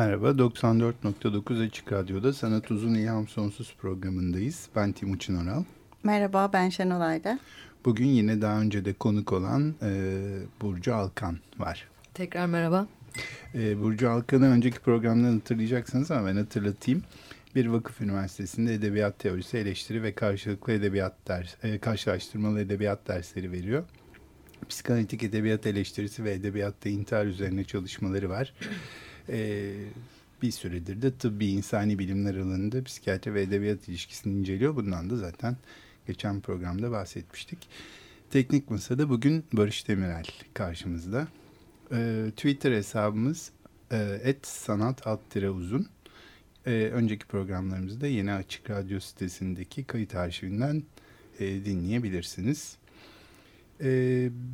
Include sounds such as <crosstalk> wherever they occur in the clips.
Merhaba, 94.9 Açık Radyo'da Sanat Uzun İlham Sonsuz programındayız. Ben Timuçin Oral. Merhaba, ben Şenol Ayda. Bugün yine daha önce de konuk olan e, Burcu Alkan var. Tekrar merhaba. E, Burcu Alkan'ı önceki programdan hatırlayacaksınız ama ben hatırlatayım. Bir vakıf üniversitesinde edebiyat teorisi, eleştiri ve karşılıklı edebiyat ders, e, karşılaştırmalı edebiyat dersleri veriyor. Psikanalitik edebiyat eleştirisi ve edebiyatta intihar üzerine çalışmaları var e, bir süredir de tıbbi insani bilimler alanında psikiyatri ve edebiyat ilişkisini inceliyor. Bundan da zaten geçen programda bahsetmiştik. Teknik Masa'da bugün Barış Demirel karşımızda. E, Twitter hesabımız e, et sanat alt uzun. E, önceki programlarımızda yeni Açık Radyo sitesindeki kayıt arşivinden e, dinleyebilirsiniz.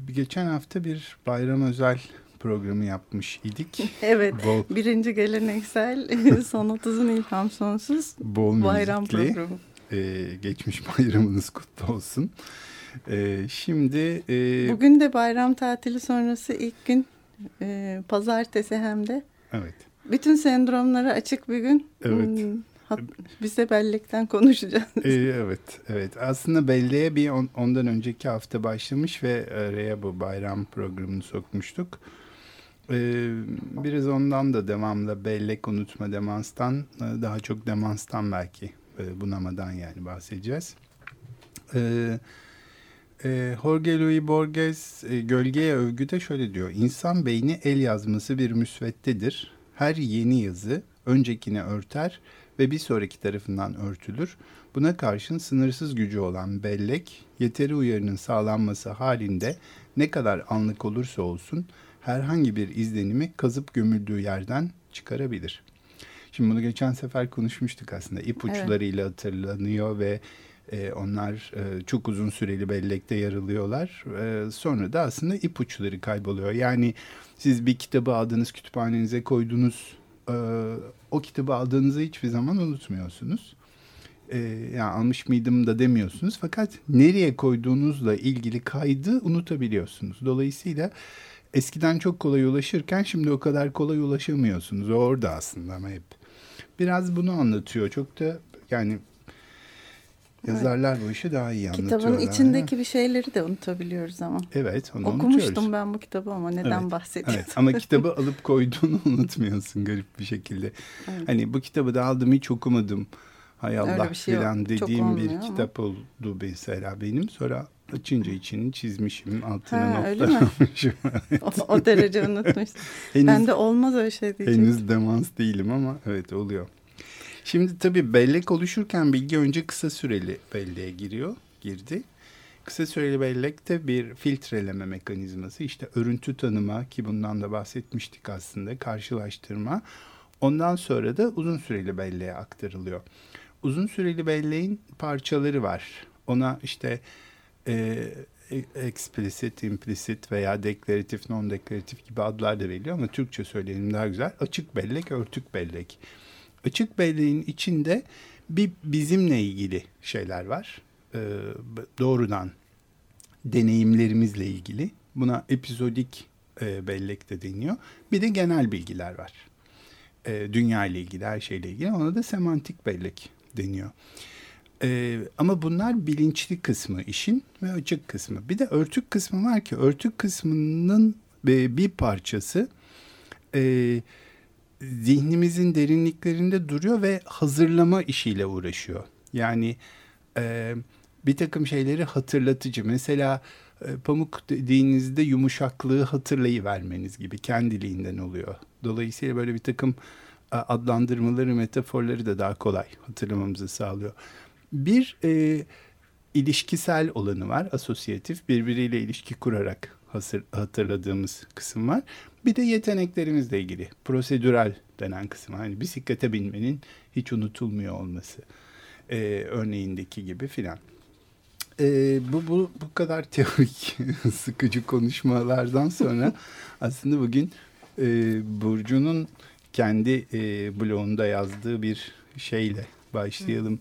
Geçen hafta bir bayram özel programı yapmış idik. <laughs> Evet. Bol, birinci geleneksel <laughs> sanat uzun ilham sonsuz bol bayram müzikli, programı. E, geçmiş bayramınız kutlu olsun. E, şimdi... E, Bugün de bayram tatili sonrası ilk gün e, pazartesi hem de. Evet. Bütün sendromlara açık bir gün. Evet. Hmm, biz de bellekten konuşacağız. Ee, evet, evet. Aslında belleğe bir on, ondan önceki hafta başlamış ve araya bu bayram programını sokmuştuk. Ee, biraz ondan da devamlı bellek unutma demanstan e, daha çok demanstan belki e, bunamadan yani bahsedeceğiz. Ee, e, Jorge Luis Borges e, Gölgeye Övgü'de şöyle diyor. İnsan beyni el yazması bir müsveddedir. Her yeni yazı öncekini örter ve bir sonraki tarafından örtülür. Buna karşın sınırsız gücü olan bellek, yeteri uyarının sağlanması halinde ne kadar anlık olursa olsun herhangi bir izlenimi kazıp gömüldüğü yerden çıkarabilir. Şimdi bunu geçen sefer konuşmuştuk aslında. İpuçlarıyla evet. hatırlanıyor ve e, onlar e, çok uzun süreli bellekte yarılıyorlar. E, sonra da aslında ipuçları kayboluyor. Yani siz bir kitabı aldınız kütüphanenize koydunuz. E, o kitabı aldığınızı hiçbir zaman unutmuyorsunuz. E, yani almış mıydım da demiyorsunuz. Fakat nereye koyduğunuzla ilgili kaydı unutabiliyorsunuz. Dolayısıyla eskiden çok kolay ulaşırken şimdi o kadar kolay ulaşamıyorsunuz. Orada aslında ama hep. Biraz bunu anlatıyor. Çok da yani yazarlar bu işi daha iyi anlatıyorlar. Kitabın içindeki bir şeyleri de unutabiliyoruz ama. Evet onu Okumuştum unutuyoruz. ben bu kitabı ama neden evet, bahsediyorsun? Evet, ama <laughs> kitabı alıp koyduğunu unutmuyorsun garip bir şekilde. Evet. Hani bu kitabı da aldım hiç okumadım. Hay Allah şey filan dediğim bir ama. kitap oldu mesela benim. Sonra açınca içini çizmişim. Altına ha, notlar almışım. <laughs> o, o derece unutmuş. henüz, ben de olmaz öyle şey diyecektim. Henüz demans değilim ama evet oluyor. Şimdi tabii bellek oluşurken bilgi önce kısa süreli belleğe giriyor, girdi. Kısa süreli bellekte bir filtreleme mekanizması işte örüntü tanıma ki bundan da bahsetmiştik aslında karşılaştırma. Ondan sonra da uzun süreli belleğe aktarılıyor. Uzun süreli belleğin parçaları var. Ona işte e, explicit, implicit veya deklaratif, non deklaratif gibi adlar da veriliyor ama Türkçe söyleyelim daha güzel. Açık bellek, örtük bellek. Açık belleğin içinde bir bizimle ilgili şeyler var. E, doğrudan deneyimlerimizle ilgili. Buna epizodik e, bellek de deniyor. Bir de genel bilgiler var. E, dünya ile ilgili, her şeyle ilgili. Ona da semantik bellek deniyor. E, ama bunlar bilinçli kısmı işin ve açık kısmı. Bir de örtük kısmı var ki örtük kısmının e, bir parçası e, zihnimizin derinliklerinde duruyor ve hazırlama işiyle uğraşıyor. Yani e, bir takım şeyleri hatırlatıcı. Mesela e, pamuk dediğinizde yumuşaklığı hatırlayıvermeniz gibi kendiliğinden oluyor. Dolayısıyla böyle bir takım adlandırmaları, metaforları da daha kolay hatırlamamızı sağlıyor. Bir e, ilişkisel olanı var, asosyatif, birbiriyle ilişki kurarak hasır, hatırladığımız kısım var. Bir de yeteneklerimizle ilgili, prosedürel denen kısım. Hani bisiklete binmenin hiç unutulmuyor olması e, örneğindeki gibi filan. E, bu, bu, bu kadar <laughs> teorik, sıkıcı konuşmalardan sonra <laughs> aslında bugün e, Burcu'nun kendi e, blogunda yazdığı bir şeyle başlayalım.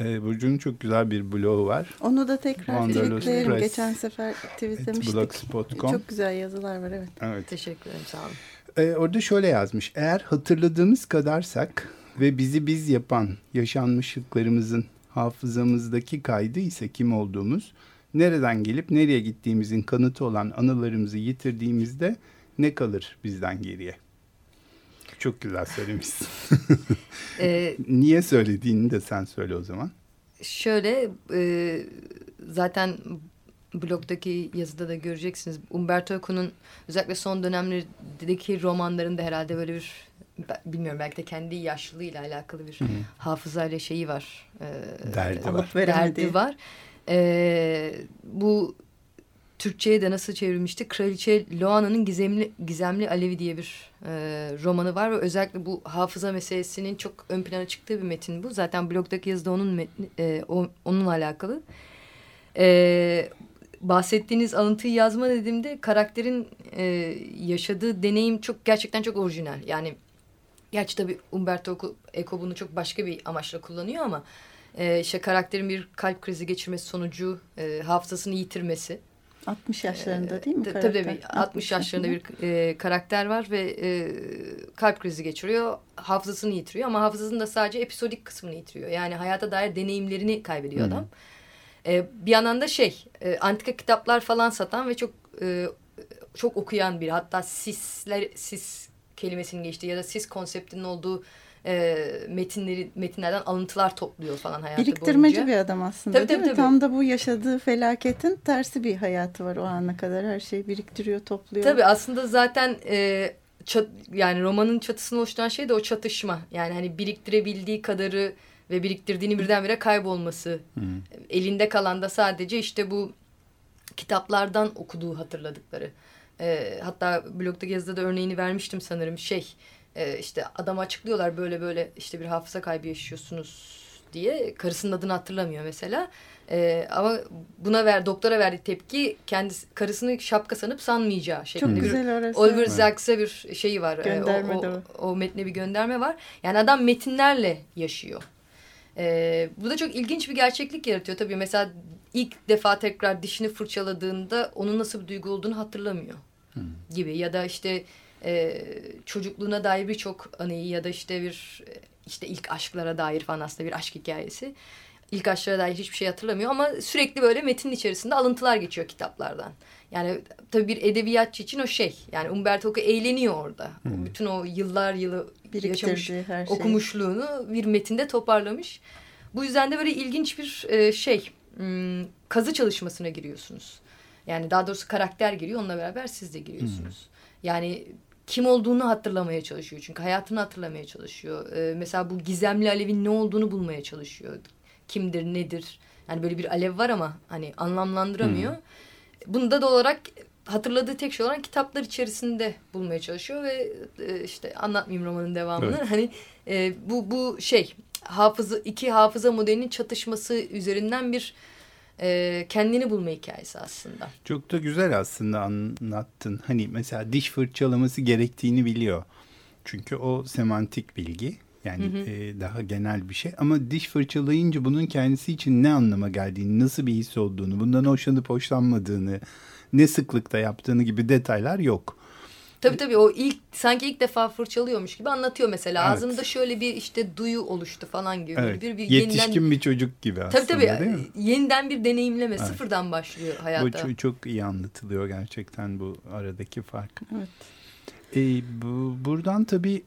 E, Burcu'nun çok güzel bir blogu var. Onu da tekrar tweetleyelim. Geçen sefer tweetlemiştik. Blogspot.com Çok güzel yazılar var evet. evet. Teşekkür ederim sağ olun. E, orada şöyle yazmış. Eğer hatırladığımız kadarsak ve bizi biz yapan yaşanmışlıklarımızın hafızamızdaki kaydı ise kim olduğumuz, nereden gelip nereye gittiğimizin kanıtı olan anılarımızı yitirdiğimizde ne kalır bizden geriye? Çok güzel söylemişsin. <laughs> ee, Niye söylediğini de sen söyle o zaman. Şöyle e, zaten blogdaki yazıda da göreceksiniz. Umberto Eco'nun özellikle son dönemlerdeki romanlarında herhalde böyle bir bilmiyorum belki de kendi yaşlılığıyla alakalı bir Hı -hı. hafızayla şeyi var. E, derdi var. Derdi var. E, bu Türkçe'ye de nasıl çevrilmişti? Kraliçe Loana'nın Gizemli, Gizemli Alevi diye bir e, romanı var ve özellikle bu hafıza meselesinin çok ön plana çıktığı bir metin bu. Zaten blogdaki yazıda onun metni, e, onunla alakalı. E, bahsettiğiniz alıntıyı yazma dediğimde karakterin e, yaşadığı deneyim çok gerçekten çok orijinal. Yani gerçi tabii Umberto Eco bunu çok başka bir amaçla kullanıyor ama e, işte karakterin bir kalp krizi geçirmesi sonucu e, hafızasını yitirmesi 60 yaşlarında değil mi? Tabii tabii 60 yaşlarında bir e, karakter var ve e, kalp krizi geçiriyor. Hafızasını yitiriyor ama hafızasının da sadece episodik kısmını yitiriyor. Yani hayata dair deneyimlerini kaybediyor hmm. adam. E, bir yandan da şey e, antika kitaplar falan satan ve çok e, çok okuyan bir hatta sisler sis kelimesinin geçtiği ya da sis konseptinin olduğu e, metinleri metinlerden alıntılar topluyor falan hayatı Biriktirmeci boyunca. bir adam aslında tabii, değil tabii, mi? Tabii. Tam da bu yaşadığı felaketin tersi bir hayatı var o ana kadar. Her şeyi biriktiriyor, topluyor. Tabii aslında zaten e, çat, yani romanın çatısını oluşturan şey de o çatışma. Yani hani biriktirebildiği kadarı ve biriktirdiğini birdenbire kaybolması. Hmm. Elinde kalan da sadece işte bu kitaplardan okuduğu hatırladıkları. E, hatta blogda yazıda da örneğini vermiştim sanırım şey e, işte adam açıklıyorlar böyle böyle işte bir hafıza kaybı yaşıyorsunuz diye karısının adını hatırlamıyor mesela. E, ama buna ver doktora verdiği tepki kendisi karısını şapka sanıp sanmayacağı şeklinde. Çok güzel orası. Oliver Sacks'e bir şeyi var. Gönderme o, o, o metne bir gönderme var. Yani adam metinlerle yaşıyor. E, bu da çok ilginç bir gerçeklik yaratıyor. Tabii mesela ilk defa tekrar dişini fırçaladığında onun nasıl bir duygu olduğunu hatırlamıyor. Hmm. Gibi ya da işte e, çocukluğuna dair birçok anıyı ya da işte bir işte ilk aşklara dair falan aslında bir aşk hikayesi. İlk aşklara dair hiçbir şey hatırlamıyor ama sürekli böyle metinin içerisinde alıntılar geçiyor kitaplardan. Yani tabii bir edebiyatçı için o şey. Yani Umberto Eco eğleniyor orada. Hmm. Bütün o yıllar yılı yaşamış her şey. okumuşluğunu bir metinde toparlamış. Bu yüzden de böyle ilginç bir e, şey. Hmm, kazı çalışmasına giriyorsunuz. Yani daha doğrusu karakter giriyor. Onunla beraber siz de giriyorsunuz. Hmm. Yani kim olduğunu hatırlamaya çalışıyor. Çünkü hayatını hatırlamaya çalışıyor. Ee, mesela bu gizemli alevin ne olduğunu bulmaya çalışıyor. Kimdir, nedir? Yani böyle bir alev var ama hani anlamlandıramıyor. Hmm. Bunu da olarak hatırladığı tek şey olan kitaplar içerisinde bulmaya çalışıyor ve e, işte anlatmayayım romanın devamını. Evet. Hani e, bu bu şey hafıza iki hafıza modelinin çatışması üzerinden bir e, kendini bulma hikayesi aslında. Çok da güzel aslında anlattın. Hani mesela diş fırçalaması gerektiğini biliyor. Çünkü o semantik bilgi. Yani hı hı. E, daha genel bir şey. Ama diş fırçalayınca bunun kendisi için ne anlama geldiğini, nasıl bir his olduğunu, bundan hoşlanıp hoşlanmadığını, ne sıklıkta yaptığını gibi detaylar yok. Tabii tabii o ilk sanki ilk defa fırçalıyormuş gibi anlatıyor mesela. Evet. Ağzımda şöyle bir işte duyu oluştu falan gibi. Evet. Bir, bir Yetişkin yeniden, bir çocuk gibi aslında Tabii tabii değil mi? yeniden bir deneyimleme Evet. sıfırdan başlıyor Bu hayata. çok, çok iyi anlatılıyor gerçekten bu aradaki fark. Evet. E, bu, buradan tabii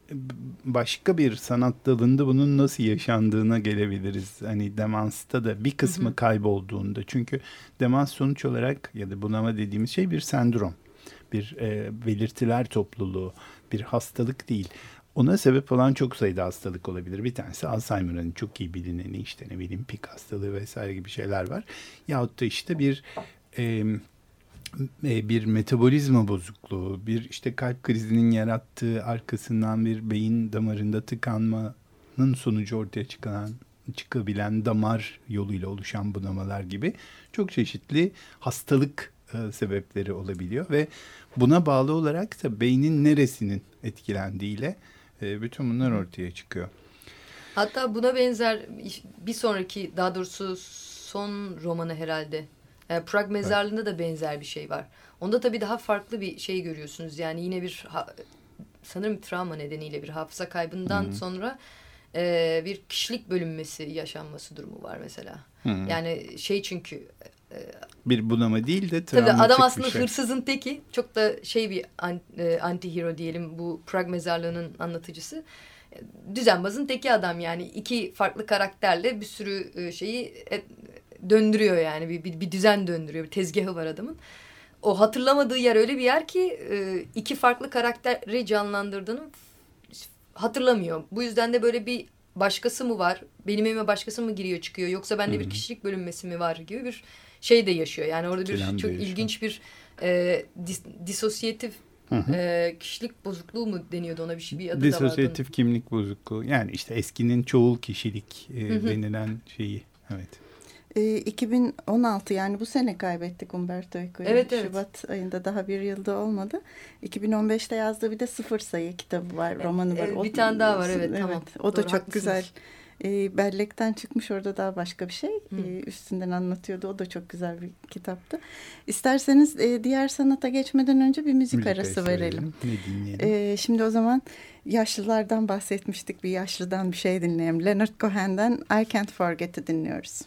başka bir sanat dalında bunun nasıl yaşandığına gelebiliriz. Hani demansta da bir kısmı Hı hı. kaybolduğunda. Çünkü demans sonuç olarak ya da bunama dediğimiz şey bir sendrom. Bir e, belirtiler topluluğu, bir hastalık değil. Ona sebep olan çok sayıda hastalık olabilir. Bir tanesi Alzheimer'ın çok iyi bilineni işte ne bileyim pik hastalığı vesaire gibi şeyler var. Yahut da işte bir e, bir metabolizma bozukluğu, bir işte kalp krizinin yarattığı arkasından bir beyin damarında tıkanmanın sonucu ortaya çıkan çıkabilen damar yoluyla oluşan bunamalar gibi çok çeşitli hastalık e, sebepleri olabiliyor ve buna bağlı olarak da beynin neresinin etkilendiğiyle e, bütün bunlar ortaya çıkıyor. Hatta buna benzer bir sonraki daha doğrusu son romanı herhalde. E, Prag mezarlığında da benzer bir şey var. Onda tabii daha farklı bir şey görüyorsunuz. Yani yine bir sanırım travma nedeniyle bir hafıza kaybından Hı hı. sonra e, bir kişilik bölünmesi yaşanması durumu var mesela. Hı. Yani şey çünkü bir bunama değil de Tabii adam aslında şey. hırsızın teki. Çok da şey bir e, anti-hero diyelim bu Prag mezarlığının anlatıcısı. E, Düzenbazın teki adam yani. iki farklı karakterle bir sürü e, şeyi döndürüyor yani. Bir, bir, bir düzen döndürüyor. Bir tezgahı var adamın. O hatırlamadığı yer öyle bir yer ki iki farklı karakteri canlandırdığını hatırlamıyor. Bu yüzden de böyle bir başkası mı var? Benim evime başkası mı giriyor çıkıyor? Yoksa bende bir kişilik bölünmesi mi var gibi bir şey de yaşıyor. Yani orada bir de çok yaşıyor. ilginç bir e, dis, disosyatif Hı hı. e, kişilik bozukluğu mu deniyordu ona bir şey bir adı da vardı. Disosyatif kimlik bozukluğu. Yani işte eskinin çoğul kişilik e, Hı hı. denilen şeyi. Evet. Ee, 2016 yani bu sene kaybettik Umberto Eco'yu. Evet, evet. Şubat ayında daha bir yılda olmadı. 2015'te yazdığı bir de sıfır sayı kitabı var, romanı var. Evet, bir tane daha var, evet, tamam. O da Doğru, çok haklısınız. güzel. Ee, bellekten çıkmış orada daha başka bir şey. Hı. Ee, üstünden anlatıyordu. O da çok güzel bir kitaptı. İsterseniz e, diğer sanata geçmeden önce bir müzik, Müzik arası verelim. Ee, şimdi o zaman yaşlılardan bahsetmiştik. Bir yaşlıdan bir şey dinleyelim. Leonard Cohen'den I Can't Forget'i dinliyoruz.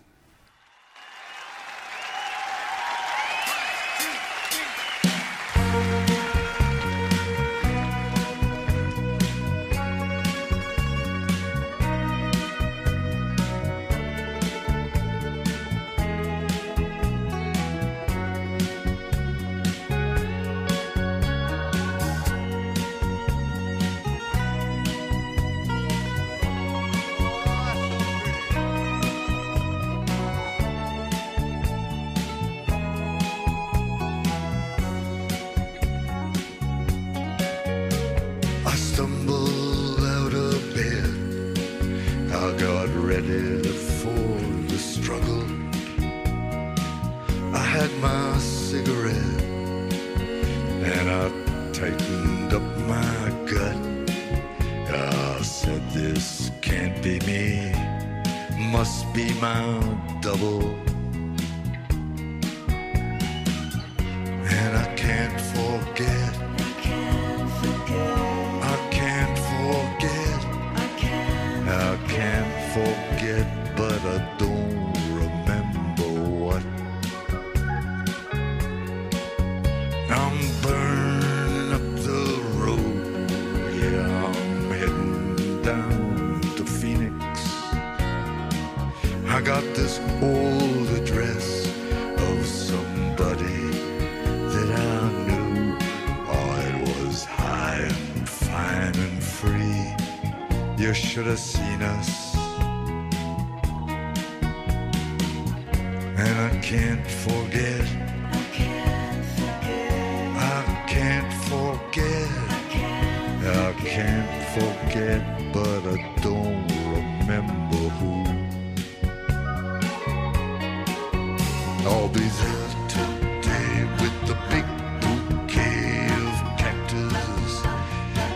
You should have seen us. And I can't forget. I can't forget. I can't forget, I can't forget, but I don't remember who. I'll be there today with the big bouquet of cactus.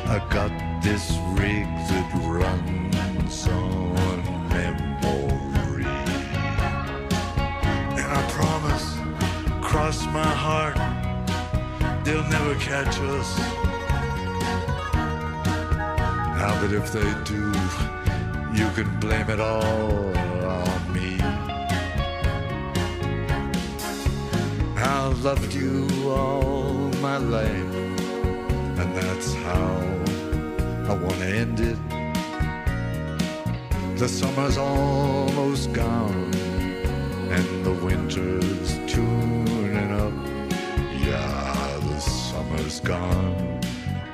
I got this rig that runs on memory. And I promise, cross my heart, they'll never catch us. But if they do, you can blame it all on me. I've loved you all my life, and that's how I want to end it. The summer's almost gone, and the winter's tuning up. Yeah, the summer's gone,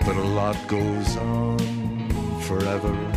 but a lot goes on forever.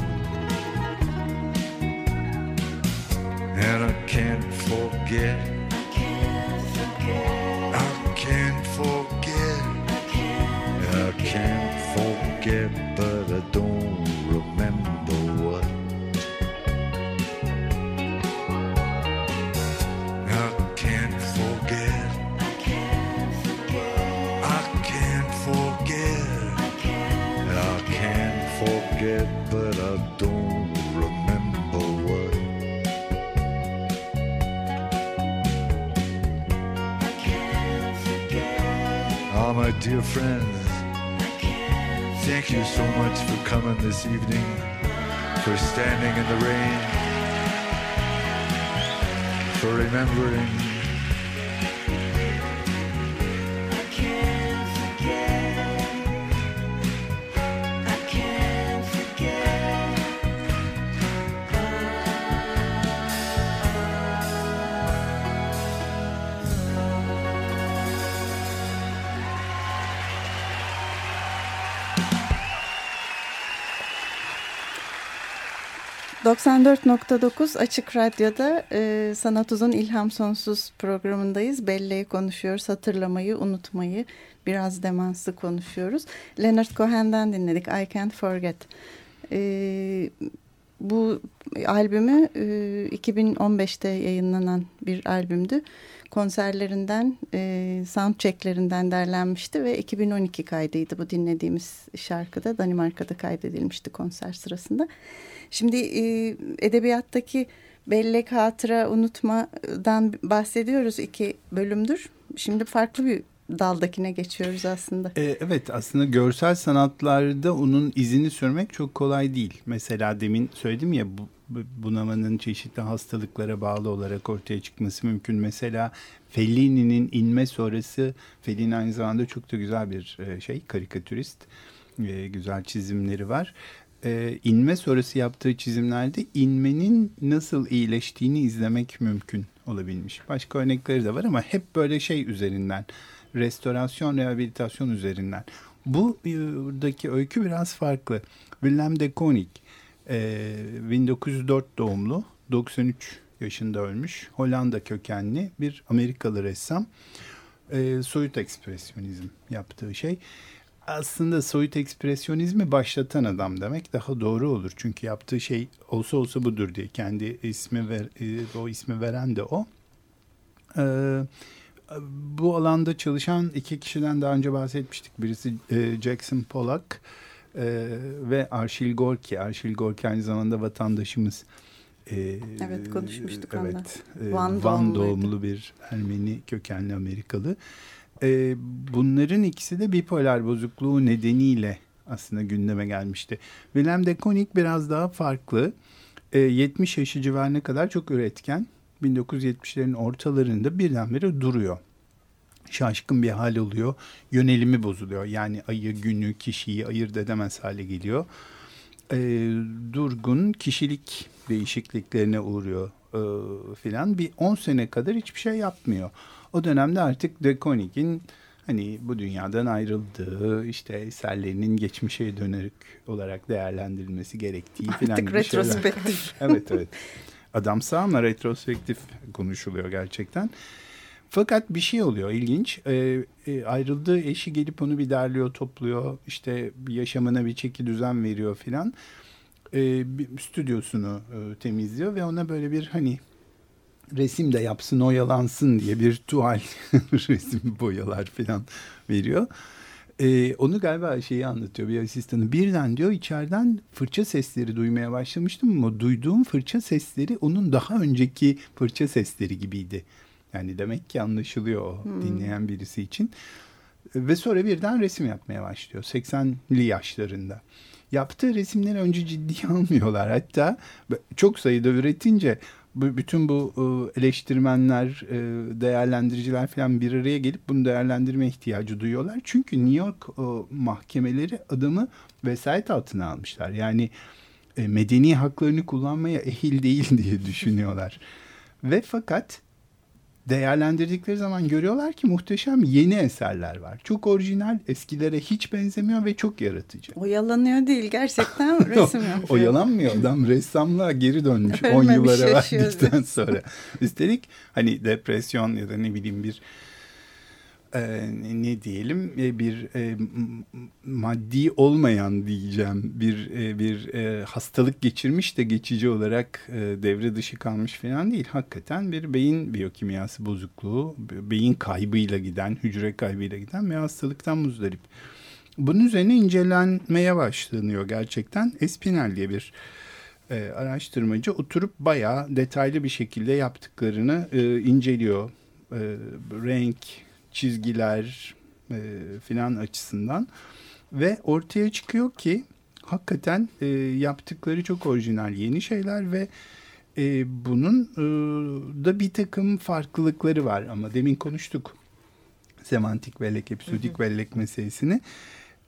Oh, my dear friends, thank you so much for coming this evening, for standing in the rain, for remembering. ...94.9 Açık Radyo'da e, Sanat Uzun İlham Sonsuz programındayız. Belleği konuşuyoruz, hatırlamayı, unutmayı, biraz demansı konuşuyoruz. Leonard Cohen'den dinledik, I Can't Forget. E, bu albümü e, 2015'te yayınlanan bir albümdü. Konserlerinden, e, soundchecklerinden derlenmişti ve 2012 kaydıydı bu dinlediğimiz şarkıda. Danimarka'da kaydedilmişti konser sırasında. Şimdi e, edebiyattaki bellek, hatıra, unutmadan bahsediyoruz iki bölümdür. Şimdi farklı bir daldakine geçiyoruz aslında. E, evet aslında görsel sanatlarda onun izini sürmek çok kolay değil. Mesela demin söyledim ya bu, bu- bunamanın çeşitli hastalıklara bağlı olarak ortaya çıkması mümkün. Mesela Fellini'nin inme sonrası Fellini aynı zamanda çok da güzel bir e, şey karikatürist. E, güzel çizimleri var. E, inme sonrası yaptığı çizimlerde inmenin nasıl iyileştiğini izlemek mümkün olabilmiş. Başka örnekleri de var ama hep böyle şey üzerinden restorasyon, rehabilitasyon üzerinden. Bu e, buradaki öykü biraz farklı. Willem de Kooning, e, 1904 doğumlu, 93 yaşında ölmüş, Hollanda kökenli bir Amerikalı ressam. E, soyut ekspresyonizm yaptığı şey. Aslında soyut ekspresyonizmi başlatan adam demek daha doğru olur. Çünkü yaptığı şey olsa olsa budur diye kendi ismi ver, e, o ismi veren de o. Ee, bu alanda çalışan iki kişiden daha önce bahsetmiştik. Birisi e, Jackson Pollock e, ve Arşil Gorki. Arşil Gorki aynı zamanda vatandaşımız. E, Evet, konuşmuştuk evet, ondan. e, Van Van, doğumlu bir Ermeni kökenli Amerikalı. E, bunların ikisi de bipolar bozukluğu nedeniyle aslında gündeme gelmişti. Willem de Kooning biraz daha farklı. E, 70 yaşı civarına kadar çok üretken. 1970'lerin ortalarında birdenbire duruyor. Şaşkın bir hal oluyor. Yönelimi bozuluyor. Yani ayı, günü, kişiyi ayırt edemez hale geliyor. E, durgun kişilik değişikliklerine uğruyor e, filan. Bir 10 sene kadar hiçbir şey yapmıyor. O dönemde artık De hani bu dünyadan ayrıldığı işte eserlerinin geçmişe dönerek olarak değerlendirilmesi gerektiği filan Artık retrospektif. <laughs> evet evet. Adam sağ ama retrospektif konuşuluyor gerçekten. Fakat bir şey oluyor ilginç. Ee, e, ayrıldığı eşi gelip onu bir derliyor, topluyor. İşte yaşamına bir çeki düzen veriyor filan. Ee, bir stüdyosunu e, temizliyor ve ona böyle bir hani resim de yapsın oyalansın diye bir tuval <laughs> resim boyalar filan veriyor. Ee, onu galiba şeyi anlatıyor bir asistanı. Birden diyor içeriden fırça sesleri duymaya başlamıştım ama duyduğum fırça sesleri onun daha önceki fırça sesleri gibiydi. Yani demek ki anlaşılıyor o dinleyen birisi için. Ve sonra birden resim yapmaya başlıyor 80'li yaşlarında. Yaptığı resimleri önce ciddiye <laughs> almıyorlar. Hatta çok sayıda üretince bütün bu e, eleştirmenler, e, değerlendiriciler falan bir araya gelip bunu değerlendirme ihtiyacı duyuyorlar. Çünkü New York e, mahkemeleri adamı vesayet altına almışlar. Yani medeni haklarını kullanmaya ehil değil <laughs> diye düşünüyorlar. Ve fakat değerlendirdikleri zaman görüyorlar ki muhteşem yeni eserler var. Çok orijinal, eskilere hiç benzemiyor ve çok yaratıcı. Oyalanıyor değil, gerçekten <laughs> resim yapıyor. Oyalanmıyor adam, ressamlığa geri dönmüş 10 yıllara verdikten <laughs> sonra. Üstelik hani depresyon ya da ne bileyim bir e, ne diyelim e, bir e, maddi olmayan diyeceğim bir e, bir e, hastalık geçirmiş de geçici olarak e, devre dışı kalmış falan değil. Hakikaten bir beyin biyokimyası bozukluğu, beyin kaybıyla giden, hücre kaybıyla giden bir hastalıktan muzdarip. Bunun üzerine incelenmeye başlanıyor gerçekten. Espinel diye bir e, araştırmacı oturup bayağı detaylı bir şekilde yaptıklarını e, inceliyor. E, renk, çizgiler e, filan açısından. Ve ortaya çıkıyor ki hakikaten e, yaptıkları çok orijinal yeni şeyler ve e, bunun e, da bir takım farklılıkları var. Ama demin konuştuk semantik bellek, episodik bellek meselesini.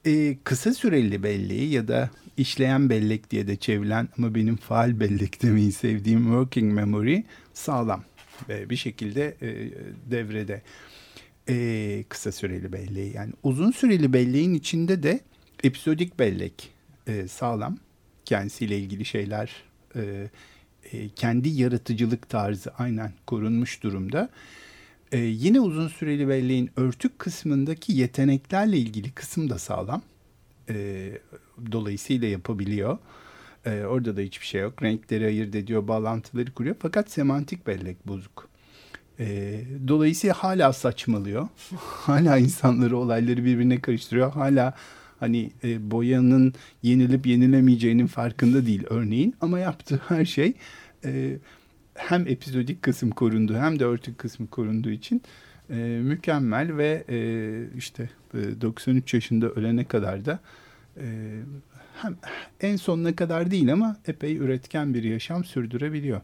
E, kısa süreli belleği ya da işleyen bellek diye de çevrilen ama benim faal bellek <laughs> demeyi sevdiğim working memory sağlam ve bir şekilde e, devrede e, kısa süreli belleği. Yani uzun süreli belleğin içinde de episodik bellek e, sağlam. Kendisiyle ilgili şeyler e, e, kendi yaratıcılık tarzı aynen korunmuş durumda. E, yine uzun süreli belleğin örtük kısmındaki yeteneklerle ilgili kısım da sağlam. E, dolayısıyla yapabiliyor. E, orada da hiçbir şey yok. Renkleri ayırt ediyor, bağlantıları kuruyor. Fakat semantik bellek bozuk. E, dolayısıyla hala saçmalıyor. <laughs> hala insanları, olayları birbirine karıştırıyor. Hala hani e, boyanın yenilip yenilemeyeceğinin farkında değil örneğin. Ama yaptığı her şey e, hem epizodik kısım korundu hem de örtük kısmı korunduğu için e, mükemmel ve e, işte e, 93 yaşında ölene kadar da e, hem en sonuna kadar değil ama epey üretken bir yaşam sürdürebiliyor.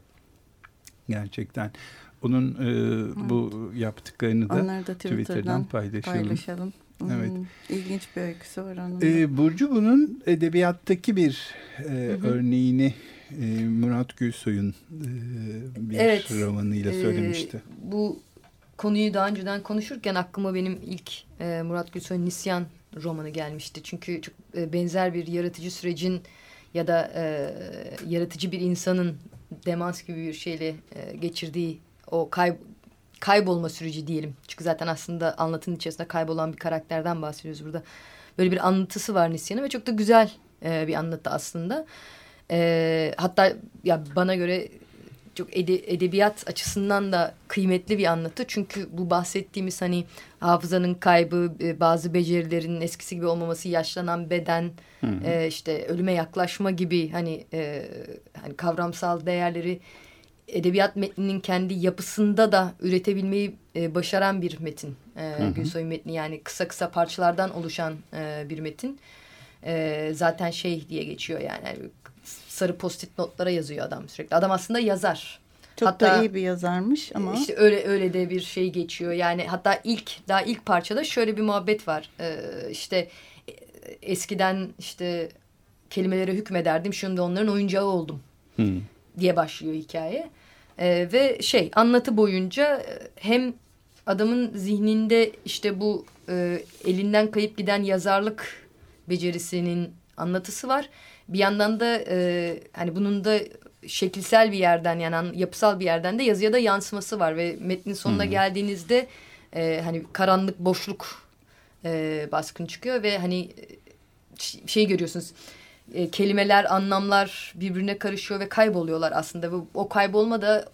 Gerçekten. Onun e, evet. bu yaptıklarını da, Onları da Twitter'dan, Twitter'dan paylaşalım. paylaşalım. Evet. Hmm, ilginç bir öyküsü var onun. Ee, Burcu bunun edebiyattaki bir e, örneğini e, Murat Gülsoy'un e, bir evet, romanıyla e, söylemişti. E, bu konuyu daha önceden konuşurken aklıma benim ilk e, Murat Gülsoy'un Nisyan romanı gelmişti. Çünkü çok e, benzer bir yaratıcı sürecin ya da e, yaratıcı bir insanın demans gibi bir şeyle e, geçirdiği o kay, kaybolma süreci diyelim. Çünkü zaten aslında anlatının içerisinde kaybolan bir karakterden bahsediyoruz burada. Böyle bir anlatısı var Nisyan'ın ve çok da güzel e, bir anlatı aslında. E, hatta ya bana göre çok ede, edebiyat açısından da kıymetli bir anlatı. Çünkü bu bahsettiğimiz hani hafızanın kaybı, e, bazı becerilerin eskisi gibi olmaması, yaşlanan beden, hı hı. E, işte ölüme yaklaşma gibi hani e, hani kavramsal değerleri edebiyat metninin kendi yapısında da üretebilmeyi e, başaran bir metin. E, Gülsoy metni yani kısa kısa parçalardan oluşan e, bir metin. E, zaten şey diye geçiyor yani, yani sarı postit notlara yazıyor adam sürekli. Adam aslında yazar. Çok hatta, da iyi bir yazarmış ama. işte öyle öyle de bir şey geçiyor. Yani hatta ilk daha ilk parçada şöyle bir muhabbet var. Ee, işte e, eskiden işte kelimelere hükmederdim. Şimdi onların oyuncağı oldum. Hmm diye başlıyor hikaye. E, ve şey anlatı boyunca e, hem adamın zihninde işte bu e, elinden kayıp giden yazarlık becerisinin anlatısı var. Bir yandan da e, hani bunun da şekilsel bir yerden yani yapısal bir yerden de yazıya da yansıması var ve metnin sonuna hmm. geldiğinizde e, hani karanlık boşluk e, baskın çıkıyor ve hani e, şey görüyorsunuz e, kelimeler, anlamlar birbirine karışıyor ve kayboluyorlar aslında. Ve o kaybolma da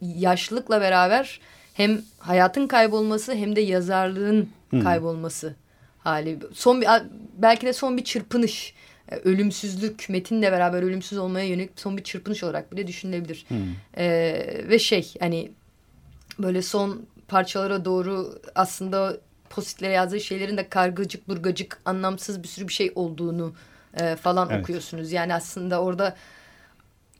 yaşlılıkla beraber hem hayatın kaybolması hem de yazarlığın hmm. kaybolması hali. Son bir belki de son bir çırpınış. E, ölümsüzlük metinle beraber ölümsüz olmaya yönelik son bir çırpınış olarak bile düşünülebilir. Hmm. Ee, ve şey hani böyle son parçalara doğru aslında positlere yazdığı şeylerin de kargacık burgacık anlamsız bir sürü bir şey olduğunu e, falan Evet. okuyorsunuz. Yani aslında orada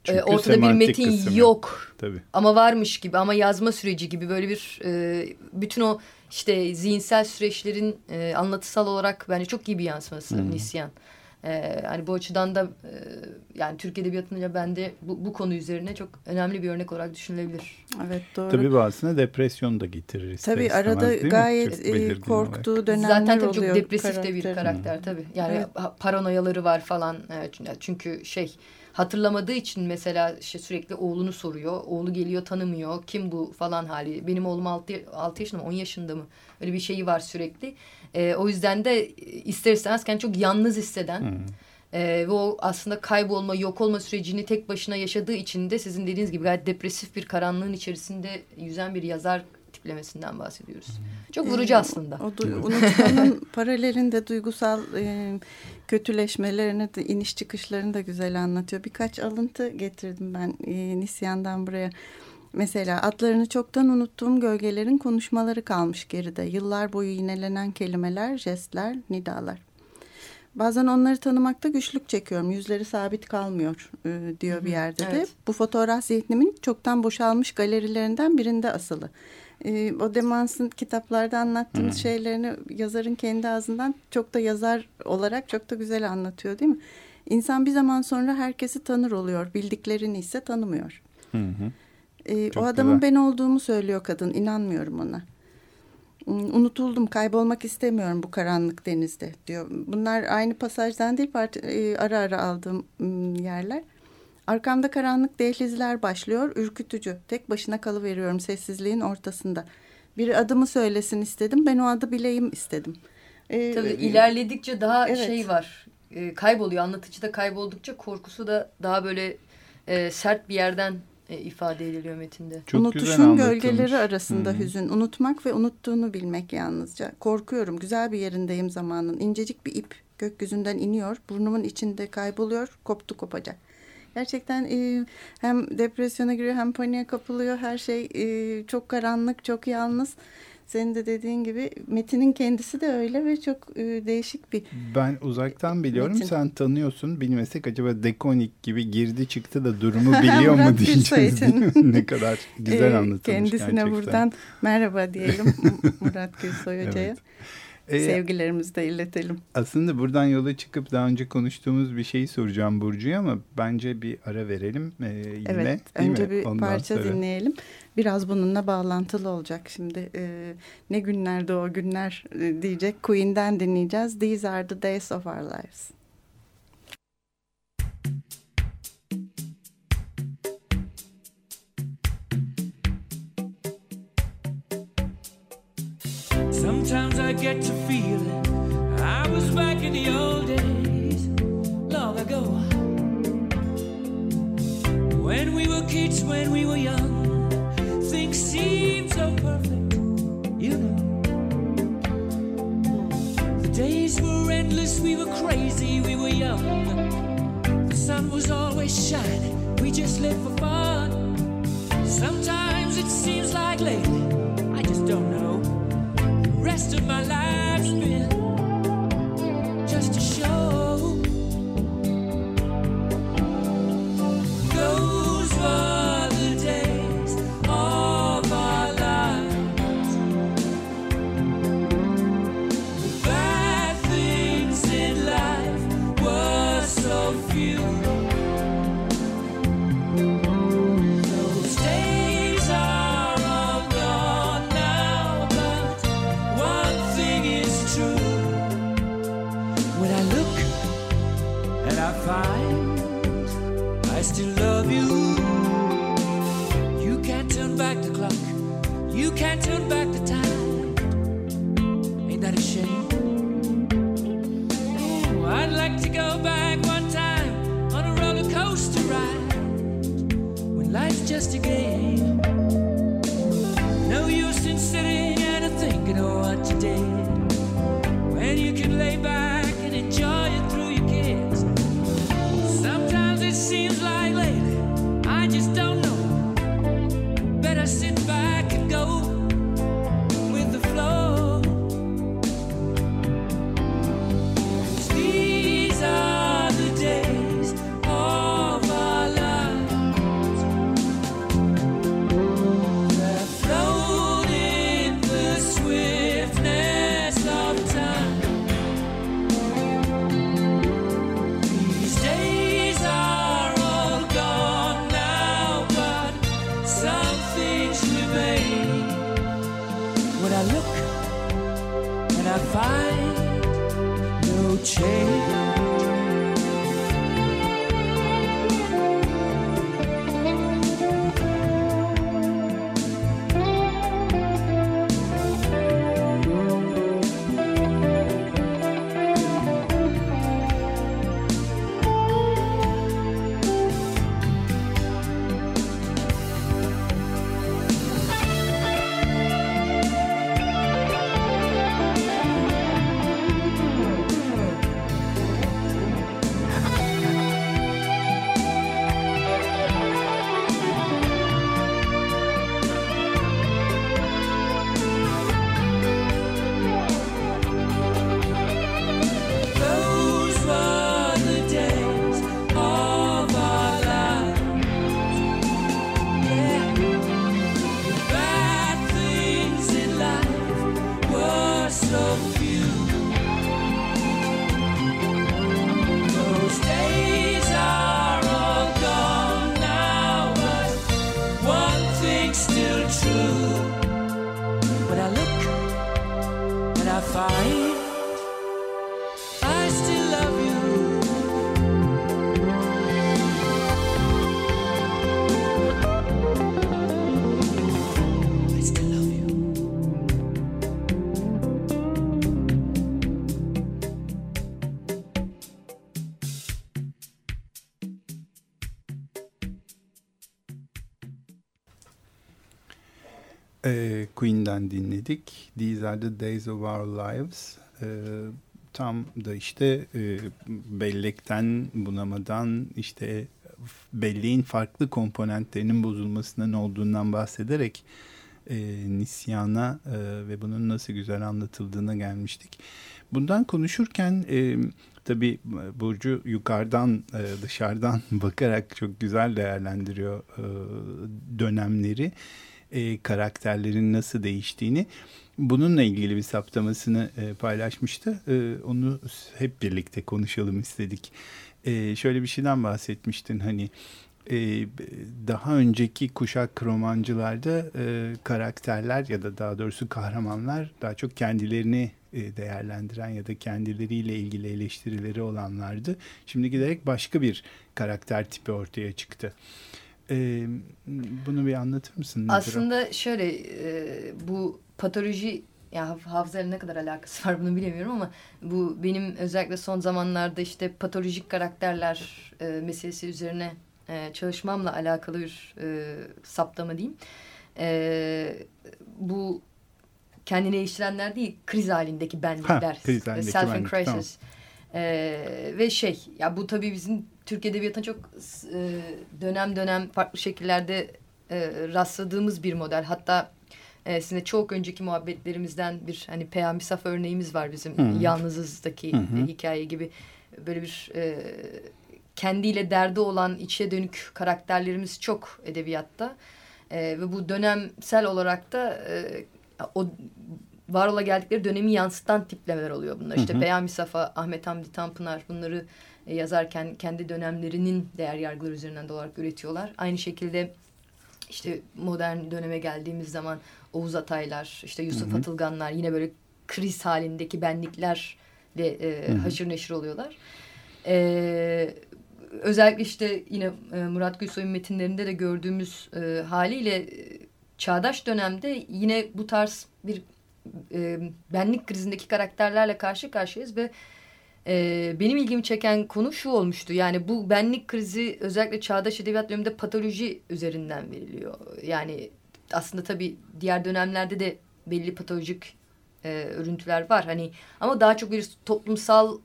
Çünkü e, ortada bir metin kısmı. yok Tabii. ama varmış gibi ama yazma süreci gibi böyle bir e, bütün o işte zihinsel süreçlerin e, anlatısal olarak bence çok iyi bir yansıması Hı. Nisyan. E, hani bu açıdan da e, yani Türk Edebiyatı'nda bende bu, bu konu üzerine çok önemli bir örnek olarak düşünülebilir. Evet doğru. Tabii bu aslında depresyon da getirir Tabii istemez, arada gayet e, belirgin olarak. korktuğu dönemler Zaten tabii oluyor. çok depresif de bir karakter tabii. Yani Evet. paranoyaları var falan. Evet, çünkü şey hatırlamadığı için mesela işte sürekli oğlunu soruyor. Oğlu geliyor tanımıyor. Kim bu falan hali. Benim oğlum 6, 6 yaşında mı 10 yaşında mı? Öyle bir şeyi var sürekli. Ee, o yüzden de ister istemez kendini çok yalnız hisseden Hı. ee, ve o aslında kaybolma, yok olma sürecini tek başına yaşadığı için de sizin dediğiniz gibi gayet depresif bir karanlığın içerisinde yüzen bir yazar tiplemesinden bahsediyoruz. Çok vurucu Ee, aslında. O unutmanın <laughs> paralelinde duygusal e, kötüleşmelerini de iniş çıkışlarını da güzel anlatıyor. Birkaç alıntı getirdim ben e, Nisyan'dan buraya. Mesela adlarını çoktan unuttuğum gölgelerin konuşmaları kalmış geride. Yıllar boyu yinelenen kelimeler, jestler, nidalar. Bazen onları tanımakta güçlük çekiyorum. Yüzleri sabit kalmıyor e, diyor bir yerde de. evet. Bu fotoğraf zihnimin çoktan boşalmış galerilerinden birinde asılı. E, o Demans'ın kitaplarda anlattığımız şeylerini yazarın kendi ağzından çok da yazar olarak çok da güzel anlatıyor değil mi? İnsan bir zaman sonra herkesi tanır oluyor. Bildiklerini ise tanımıyor. Hı hı. E, Çok o adamın güzel. ben olduğumu söylüyor kadın. İnanmıyorum ona. Hmm, Unutuldum, kaybolmak istemiyorum bu karanlık denizde diyor. Bunlar aynı pasajdan değil, part- e, ara ara aldığım hmm, yerler. Arkamda karanlık dehlizler başlıyor, ürkütücü. Tek başına kalıveriyorum sessizliğin ortasında. Biri adımı söylesin istedim, ben o adı bileyim istedim. E, Tabii e, ilerledikçe daha evet. şey var. E, kayboluyor. Anlatıcı da kayboldukça korkusu da daha böyle e, sert bir yerden e, ifade ediliyor metinde. Çok Unutuşun gölgeleri arasında Hı hı. hüzün. Unutmak ve unuttuğunu bilmek yalnızca. Korkuyorum. Güzel bir yerindeyim zamanın. İncecik bir ip gökyüzünden iniyor. Burnumun içinde kayboluyor. Koptu kopacak. Gerçekten e, hem depresyona giriyor hem paniğe kapılıyor. Her şey e, çok karanlık, çok yalnız. Senin de dediğin gibi Metin'in kendisi de öyle ve çok e, değişik bir Ben uzaktan biliyorum. Metin. Sen tanıyorsun. Bilmesek acaba Dekonik gibi girdi çıktı da durumu biliyor mu <laughs> diyeceğiz <laughs> ne kadar güzel e, anlatılmış Kendisine gerçekten. buradan merhaba diyelim <laughs> Murat Gülsoy Hoca'ya. Evet. E, Sevgilerimizi de iletelim. aslında buradan yola çıkıp daha önce konuştuğumuz bir şeyi soracağım Burcu'ya ama bence bir ara verelim e, yine. Evet, önce mi? bir Ondan parça sonra- dinleyelim. Biraz bununla bağlantılı olacak şimdi. e, ne günlerde o günler e, diyecek. Queen'den dinleyeceğiz. These are the days of our lives. Sometimes I get to feeling I was back in the old days, long ago. When we were kids, when we were young, things seemed so perfect, you know. The days were endless, we were crazy, we were young. The sun was always shining, we just lived for fun. Sometimes it seems like lately, rest of my life's been Queen'den dinledik. These are the days of our lives. Ee, tam da işte e, bellekten, bunamadan, işte belleğin farklı komponentlerinin bozulmasından olduğundan bahsederek e, nisyana e, ve bunun nasıl güzel anlatıldığına gelmiştik. Bundan konuşurken e, tabii Burcu yukarıdan e, dışarıdan <laughs> bakarak çok güzel değerlendiriyor e, dönemleri, e, karakterlerin nasıl değiştiğini. Bununla ilgili bir saptamasını e, paylaşmıştı. E, onu hep birlikte konuşalım istedik. E, şöyle bir şeyden bahsetmiştin hani e, daha önceki kuşak romancılarda e, karakterler ya da daha doğrusu kahramanlar daha çok kendilerini e, değerlendiren ya da kendileriyle ilgili eleştirileri olanlardı. Şimdi giderek başka bir karakter tipi ortaya çıktı. E, bunu bir anlatır mısın? Nedir Aslında o? şöyle e, bu patoloji ya hafızayla ne kadar alakası var bunu bilemiyorum ama bu benim özellikle son zamanlarda işte patolojik karakterler e, meselesi üzerine e, çalışmamla alakalı bir e, saptama diyeyim. E, bu kendini değiştirenler değil, kriz halindeki benlikler. Ha, kriz halindeki Self benlik, crisis. Tamam. Ee, ve şey, ya bu tabii bizim Türk Edebiyatı'na çok e, dönem dönem farklı şekillerde e, rastladığımız bir model. Hatta e, sizinle çok önceki muhabbetlerimizden bir hani Peyami Saf örneğimiz var bizim. Hı -hı. Yalnızızdaki Hı -hı. hikaye gibi böyle bir e, kendiyle derdi olan içe dönük karakterlerimiz çok edebiyatta. E, ve bu dönemsel olarak da e, o var ola geldikleri dönemi yansıtan tiplemeler oluyor bunlar. İşte Peyami Safa, Ahmet Hamdi Tanpınar bunları e, yazarken kendi dönemlerinin değer yargıları üzerinden de olarak üretiyorlar. Aynı şekilde işte modern döneme geldiğimiz zaman Oğuz Ataylar, işte Yusuf hı hı. Atılganlar yine böyle kriz halindeki benliklerle e, hı hı. haşır neşir oluyorlar. E, özellikle işte yine e, Murat Gülsoy'un metinlerinde de gördüğümüz e, haliyle e, çağdaş dönemde yine bu tarz bir e, benlik krizindeki karakterlerle karşı karşıyayız ve e, benim ilgimi çeken konu şu olmuştu. Yani bu benlik krizi özellikle çağdaş edebiyat döneminde patoloji üzerinden veriliyor. Yani aslında tabii diğer dönemlerde de belli patolojik e, örüntüler var. Hani ama daha çok bir toplumsal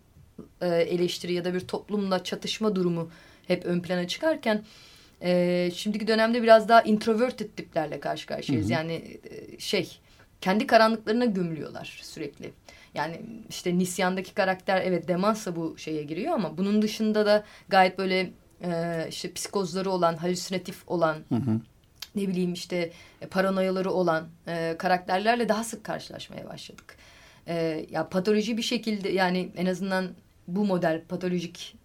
e, eleştiri ya da bir toplumla çatışma durumu hep ön plana çıkarken e, şimdiki dönemde biraz daha introverted tiplerle karşı karşıyayız. Hı hı. Yani e, şey kendi karanlıklarına gömülüyorlar sürekli. Yani işte Nisyan'daki karakter evet demansa bu şeye giriyor ama bunun dışında da gayet böyle e, işte psikozları olan, halüsinatif olan hı hı. ne bileyim işte e, paranoyaları olan e, karakterlerle daha sık karşılaşmaya başladık. E, ya patoloji bir şekilde yani en azından bu model patolojik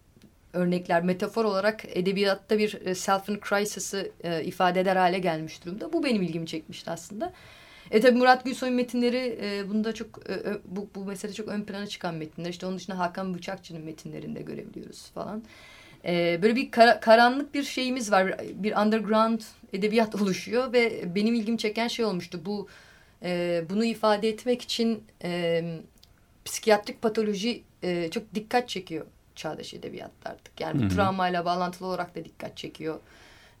örnekler metafor olarak edebiyatta bir e, self-in crisis'ı e, ifade eder hale gelmiş durumda. Bu benim ilgimi çekmişti aslında. E tabi Murat Gülsoy'un metinleri e, bunda çok e, bu, bu mesele çok ön plana çıkan metinler. İşte onun dışında Hakan Bıçakçı'nın metinlerinde görebiliyoruz falan. E, böyle bir kara, karanlık bir şeyimiz var. Bir underground edebiyat <laughs> oluşuyor ve benim ilgimi çeken şey olmuştu. Bu e, bunu ifade etmek için e, psikiyatrik patoloji e, çok dikkat çekiyor çağdaş edebiyatta artık. Yani bu travmayla bağlantılı olarak da dikkat çekiyor.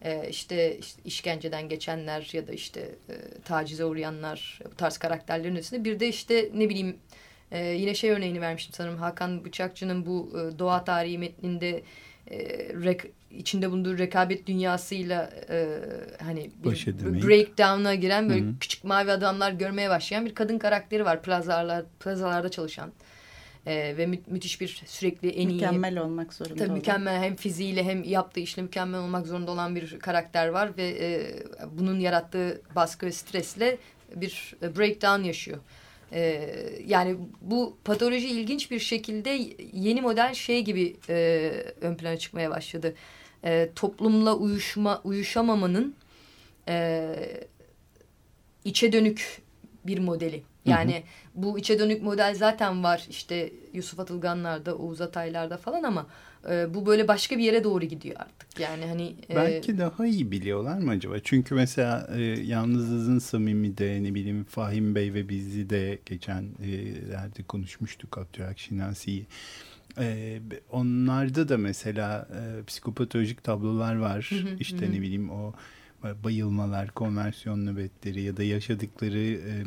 Ee, işte, işte işkenceden geçenler ya da işte e, tacize uğrayanlar bu tarz karakterlerin üstünde. Bir de işte ne bileyim e, yine şey örneğini vermiştim sanırım Hakan Bıçakçı'nın bu e, doğa tarihi metninde e, rek, içinde bulunduğu rekabet dünyasıyla e, hani bir breakdown'a giren böyle Hı -hı. küçük mavi adamlar görmeye başlayan bir kadın karakteri var plazalar, plazalarda çalışan e, ve mü müthiş bir sürekli en iyi... Mükemmel olmak zorunda Tabii olan. mükemmel hem fiziğiyle hem yaptığı işle mükemmel olmak zorunda olan bir karakter var ve e, bunun yarattığı baskı ve stresle bir breakdown yaşıyor. E, yani bu patoloji ilginç bir şekilde yeni model şey gibi e, ön plana çıkmaya başladı. E, toplumla uyuşma uyuşamamanın e, içe dönük bir modeli. Yani hı hı. bu içe dönük model zaten var işte Yusuf Atılganlar'da, Oğuz Ataylar'da falan ama e, bu böyle başka bir yere doğru gidiyor artık. Yani hani e, belki daha iyi biliyorlar mı acaba? Çünkü mesela e, Yalnızız'ın samimi de ne bileyim Fahim Bey ve bizi de geçen e, konuşmuştuk Abdülhak Şinasi'yi. Ee, onlarda da mesela e, psikopatolojik tablolar var. Hı hı, işte hı. ne bileyim o bayılmalar, konversiyon nöbetleri ya da yaşadıkları e,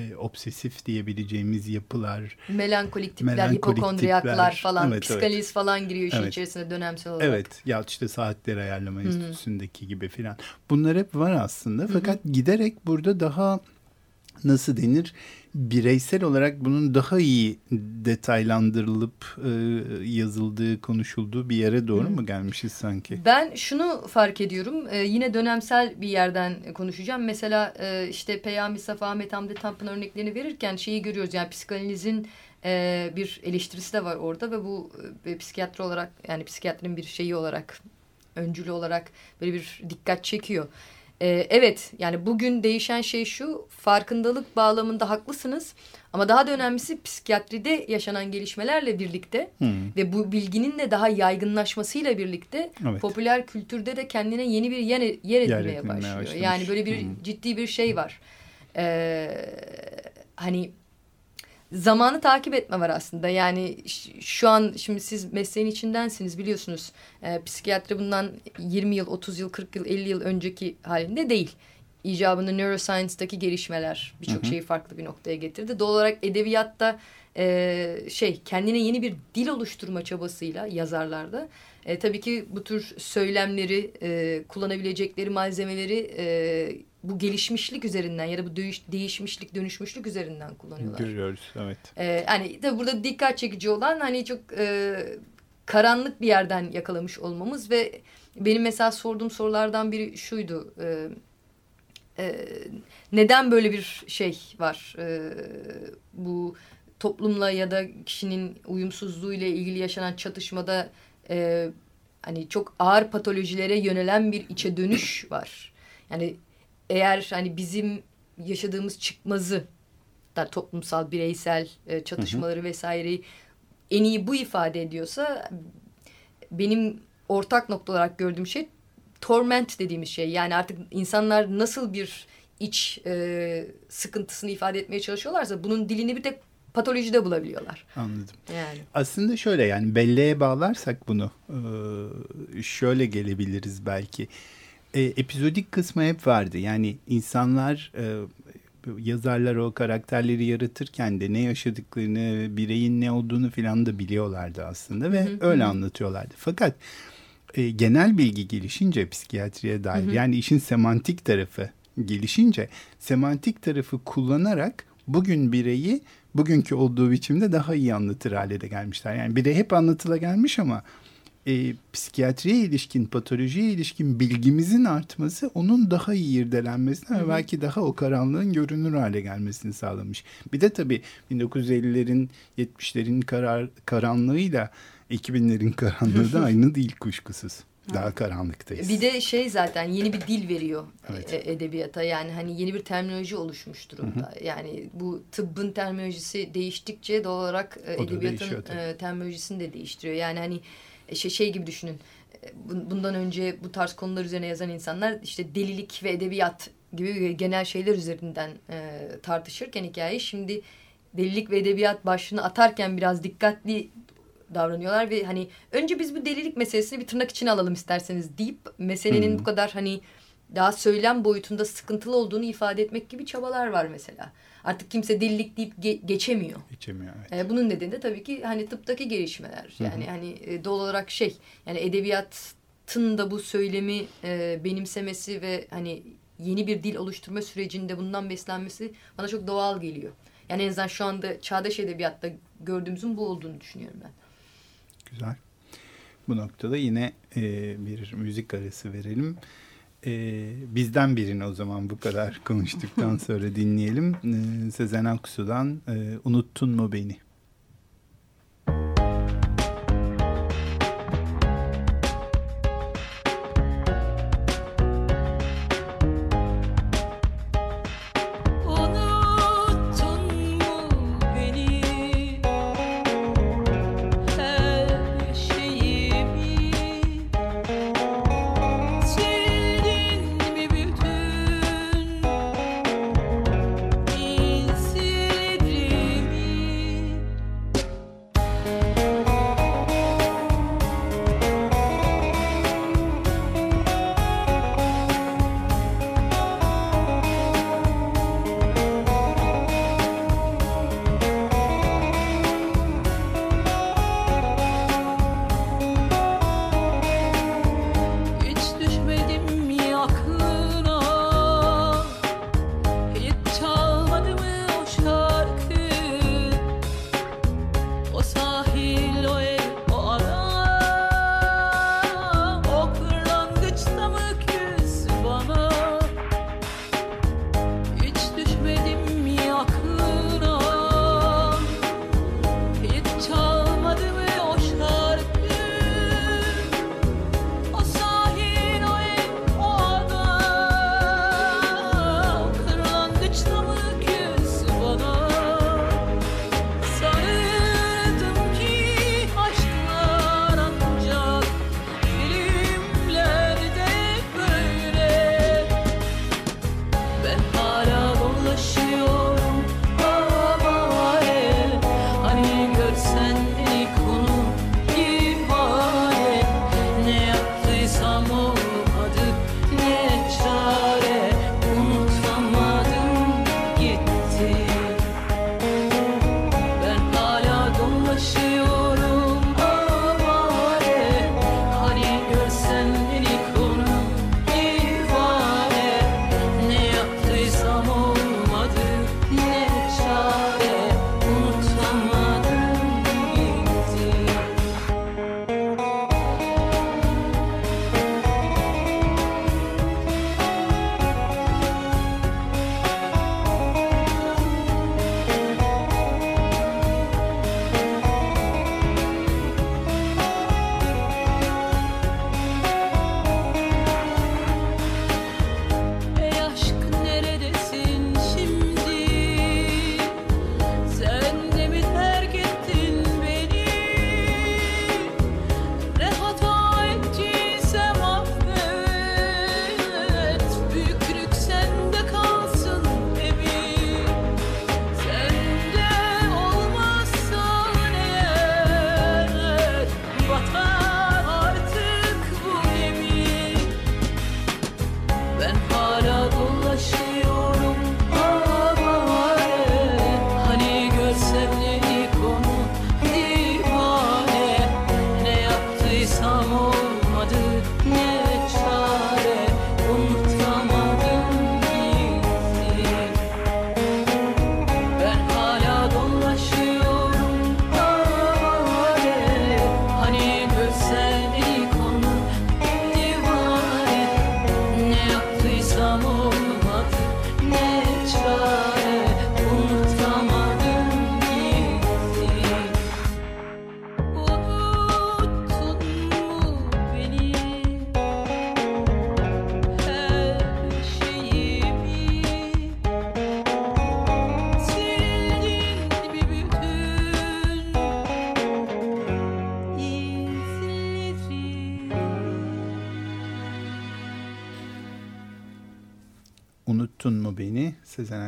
e, obsesif diyebileceğimiz yapılar. Melankolik tipler, Melankolik hipokondriyaklar tipler. falan, Evet, psikanaliz evet. falan giriyor işin Evet. içerisine dönemsel olarak. Evet ya işte saatleri ayarlama enstitüsündeki gibi filan. Bunlar hep var aslında fakat giderek burada daha nasıl denir bireysel olarak bunun daha iyi detaylandırılıp e, yazıldığı, konuşulduğu bir yere doğru mu gelmişiz sanki? Ben şunu fark ediyorum. e, yine dönemsel bir yerden konuşacağım. Mesela e, işte Peyami Safa, Ahmet Hamdi Tanpın örneklerini verirken şeyi görüyoruz. Yani psikanalizin e, bir eleştirisi de var orada ve bu e, psikiyatri olarak yani psikiyatrinin bir şeyi olarak öncülü olarak böyle bir dikkat çekiyor. E, evet yani bugün değişen şey şu farkındalık bağlamında haklısınız ama daha da önemlisi psikiyatride yaşanan gelişmelerle birlikte Hmm. ve bu bilginin de daha yaygınlaşmasıyla birlikte Evet. popüler kültürde de kendine yeni bir yer, yer edinmeye edinmeye başlıyor. başlamış. Yani böyle bir Hmm. ciddi bir şey var. Ee, hani zamanı takip etme var aslında. Yani şu an şimdi siz mesleğin içindensiniz biliyorsunuz. Ee, psikiyatri bundan 20 yıl, 30 yıl, 40 yıl, 50 yıl önceki halinde değil. İcabında neuroscience'daki gelişmeler birçok şeyi farklı bir noktaya getirdi. Doğal olarak edebiyatta e, şey kendine yeni bir dil oluşturma çabasıyla yazarlarda e, tabii ki bu tür söylemleri e, kullanabilecekleri malzemeleri e, bu gelişmişlik üzerinden ya da bu değiş, değişmişlik dönüşmüşlük üzerinden kullanıyorlar. Görüyoruz evet. Ee, hani tabii burada dikkat çekici olan hani çok e, karanlık bir yerden yakalamış olmamız ve benim mesela sorduğum sorulardan biri şuydu. E, e, neden böyle bir şey var? E, bu toplumla ya da kişinin uyumsuzluğuyla ilgili yaşanan çatışmada e, hani çok ağır patolojilere yönelen bir içe dönüş var. Yani eğer hani bizim yaşadığımız çıkmazı da toplumsal bireysel e, çatışmaları vesaireyi en iyi bu ifade ediyorsa benim ortak nokta olarak gördüğüm şey torment dediğimiz şey. Yani artık insanlar nasıl bir iç e, sıkıntısını ifade etmeye çalışıyorlarsa bunun dilini bir tek patolojide bulabiliyorlar. Anladım. Yani. Aslında şöyle yani belleğe bağlarsak bunu e, şöyle gelebiliriz belki. E, epizodik kısmı hep vardı. Yani insanlar e, yazarlar o karakterleri yaratırken de ne yaşadıklarını, bireyin ne olduğunu filan da biliyorlardı aslında ve öyle anlatıyorlardı. Fakat e, genel bilgi gelişince psikiyatriye dair yani işin semantik tarafı gelişince semantik tarafı kullanarak bugün bireyi bugünkü olduğu biçimde daha iyi anlatır hale de gelmişler. Yani birey hep anlatıla gelmiş ama e, psikiyatriye ilişkin, patolojiye ilişkin bilgimizin artması onun daha iyi irdelenmesine ve belki daha o karanlığın görünür hale gelmesini sağlamış. Bir de tabii 1950'lerin, 70'lerin karar, karanlığıyla 2000'lerin karanlığı da <laughs> aynı değil kuşkusuz. Daha karanlıktayız. Bir de şey zaten yeni bir dil veriyor Evet. e- edebiyata. Yani hani yeni bir terminoloji oluşmuş durumda. Yani bu tıbbın terminolojisi değiştikçe doğal olarak e, O edebiyatın e, terminolojisini de değiştiriyor. Yani hani şey, şey gibi düşünün. E, bun- Bundan önce bu tarz konular üzerine yazan insanlar işte delilik ve edebiyat gibi genel şeyler üzerinden e, tartışırken hikayeyi şimdi delilik ve edebiyat başlığını atarken biraz dikkatli davranıyorlar ve hani önce biz bu delilik meselesini bir tırnak içine alalım isterseniz deyip meselenin bu kadar hani daha söylem boyutunda sıkıntılı olduğunu ifade etmek gibi çabalar var mesela. Artık kimse delilik deyip ge- geçemiyor. Geçemiyor evet. E, bunun nedeni de tabii ki hani tıptaki gelişmeler. Yani hani e, doğal olarak şey yani edebiyatın da bu söylemi e, benimsemesi ve hani yeni bir dil oluşturma sürecinde bundan beslenmesi bana çok doğal geliyor. Yani en azından şu anda çağdaş edebiyatta gördüğümüzün bu olduğunu düşünüyorum ben. Güzel. Bu noktada yine e, bir müzik arası verelim. E, bizden birini o zaman bu kadar konuştuktan <laughs> sonra dinleyelim. E, Sezen Aksu'dan e, Unuttun mu beni?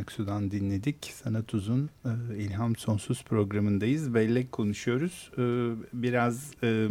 Aksu'dan dinledik. Sanat Uzun e, İlham Sonsuz programındayız. Bellek konuşuyoruz. E, biraz e,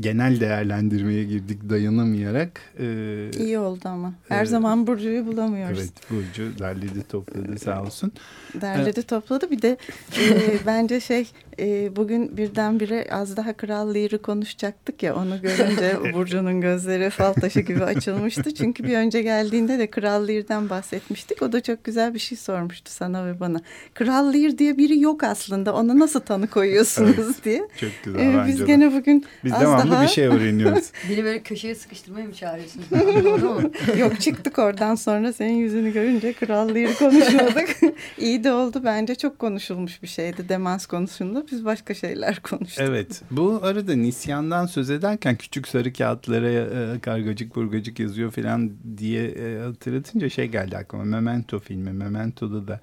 genel değerlendirmeye girdik dayanamayarak. E, İyi oldu ama. Her Evet. zaman Burcu'yu bulamıyoruz. evet Burcu derledi topladı sağ olsun. Derledi topladı. Bir de e, <laughs> bence şey e, bugün birdenbire az daha Kral Lear'ı konuşacaktık ya onu görünce <laughs> Burcu'nun gözleri fal taşı gibi açılmıştı. Çünkü bir önce geldiğinde de Kral Lear'den bahsetmiştik. O da çok güzel bir şey sormuştu sana ve bana. Kral Lear diye biri yok aslında. Ona nasıl tanı koyuyorsunuz diye. Çok güzel E, bence biz de. gene bugün Biz az devamlı daha bir şey öğreniyoruz. <laughs> Beni böyle köşeye sıkıştırmaya mı çağırıyorsunuz? <laughs> Doğru mu? Yok çıktık oradan sonra senin yüzünü görünce krallıyı konuşuyorduk. <laughs> İyi de oldu bence çok konuşulmuş bir şeydi demans konusunda. Biz başka şeyler konuştuk. Evet. Bu arada nisyandan söz ederken küçük sarı kağıtlara e, kargacık burgacık yazıyor falan diye e, hatırlatınca şey geldi aklıma. Memento filmi. Memento'da da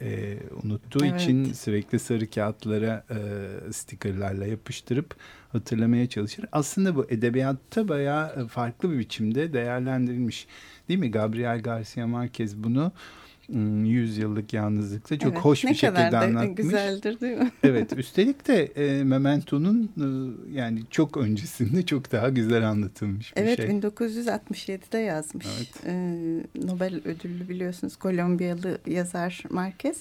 e, unuttuğu Evet. için sürekli sarı kağıtlara e, stikerlerle yapıştırıp hatırlamaya çalışır. Aslında bu edebiyatta bayağı e, farklı bir biçimde değerlendirilmiş. Değil mi? Gabriel Garcia Marquez bunu 100 yıllık yalnızlıkta çok Evet, hoş ne bir şekilde kadar da anlatmış. güzeldir değil mi? <laughs> Evet üstelik de e, Memento'nun e, yani çok öncesinde çok daha güzel anlatılmış bir Evet şey. 1967'de yazmış. Evet. Ee, Nobel ödüllü biliyorsunuz Kolombiyalı yazar Marquez.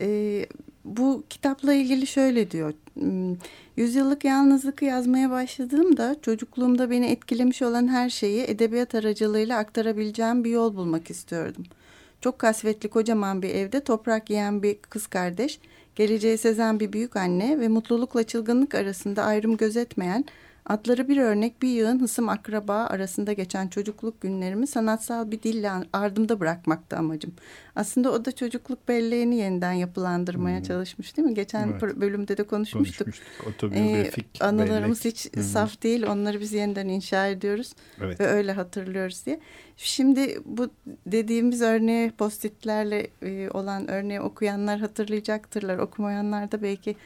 Ee, bu kitapla ilgili şöyle diyor. Hmm, Yüzyıllık yalnızlığı yazmaya başladığımda çocukluğumda beni etkilemiş olan her şeyi edebiyat aracılığıyla aktarabileceğim bir yol bulmak istiyordum. Çok kasvetli kocaman bir evde toprak yiyen bir kız kardeş, geleceği sezen bir büyük anne ve mutlulukla çılgınlık arasında ayrım gözetmeyen Adları bir örnek bir yığın hısım akraba arasında geçen çocukluk günlerimi sanatsal bir dille ardımda bırakmaktı amacım. Aslında o da çocukluk belleğini yeniden yapılandırmaya Hmm. çalışmış değil mi? Geçen Evet. bölümde de konuşmuştuk. Konuşmuştuk. Otobiyografik Ee, anılarımız bellek. hiç hı. saf değil. Onları biz yeniden inşa ediyoruz Evet. ve öyle hatırlıyoruz diye. Şimdi bu dediğimiz örneği postitlerle e, olan örneği okuyanlar hatırlayacaktırlar. Okumayanlar da belki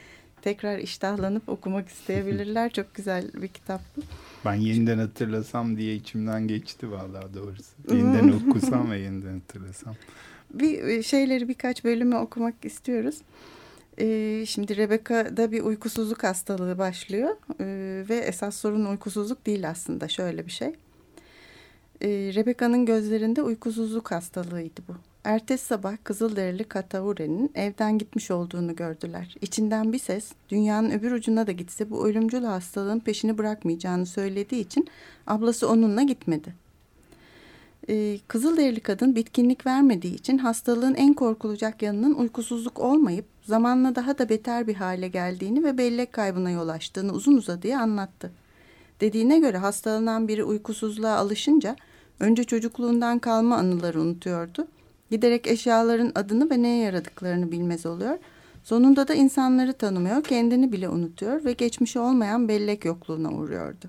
tekrar iştahlanıp okumak isteyebilirler. Çok güzel bir kitap bu. Ben yeniden hatırlasam diye içimden geçti vallahi doğrusu. Yeniden okusam ve yeniden hatırlasam. Bir e, şeyleri birkaç bölümü okumak istiyoruz. Ee, şimdi Rebecca'da bir uykusuzluk hastalığı başlıyor Ee, ve esas sorun uykusuzluk değil aslında şöyle bir şey. Ee, Rebecca'nın gözlerinde uykusuzluk hastalığıydı bu. Ertesi sabah Kızılderili Kataure'nin evden gitmiş olduğunu gördüler. İçinden bir ses dünyanın öbür ucuna da gitse bu ölümcül hastalığın peşini bırakmayacağını söylediği için ablası onunla gitmedi. Ee, Kızılderili kadın bitkinlik vermediği için hastalığın en korkulacak yanının uykusuzluk olmayıp zamanla daha da beter bir hale geldiğini ve bellek kaybına yol açtığını uzun uzadıya anlattı. Dediğine göre hastalanan biri uykusuzluğa alışınca önce çocukluğundan kalma anıları unutuyordu. Giderek eşyaların adını ve neye yaradıklarını bilmez oluyor. Sonunda da insanları tanımıyor, kendini bile unutuyor ve geçmişi olmayan bellek yokluğuna uğruyordu.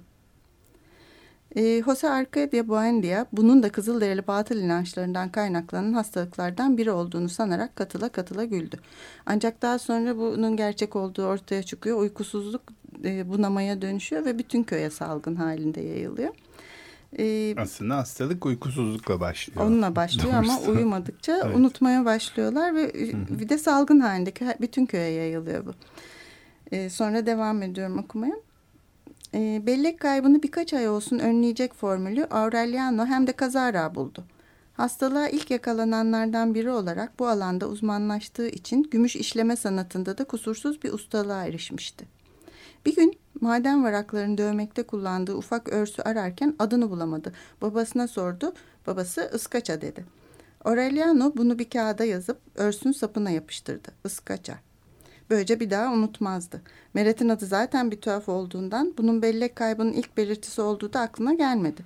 E, Jose Arcadia Buendia bunun da Kızılderili batıl inançlarından kaynaklanan hastalıklardan biri olduğunu sanarak katıla katıla güldü. Ancak daha sonra bunun gerçek olduğu ortaya çıkıyor. Uykusuzluk e, bunamaya dönüşüyor ve bütün köye salgın halinde yayılıyor. E, Aslında hastalık uykusuzlukla başlıyor. Onunla başlıyor ama Doğrusu. uyumadıkça Evet. unutmaya başlıyorlar ve bir de salgın halindeki bütün köye yayılıyor bu. Ee, sonra devam ediyorum okumaya. Ee, bellek kaybını birkaç ay olsun önleyecek formülü Aureliano hem de kazara buldu. Hastalığa ilk yakalananlardan biri olarak bu alanda uzmanlaştığı için gümüş işleme sanatında da kusursuz bir ustalığa erişmişti. Bir gün maden varaklarını dövmekte kullandığı ufak örsü ararken adını bulamadı. Babasına sordu. Babası ıskaça dedi. Aureliano bunu bir kağıda yazıp örsün sapına yapıştırdı. Iskaça. Böylece bir daha unutmazdı. Meret'in adı zaten bir tuhaf olduğundan bunun bellek kaybının ilk belirtisi olduğu da aklına gelmedi.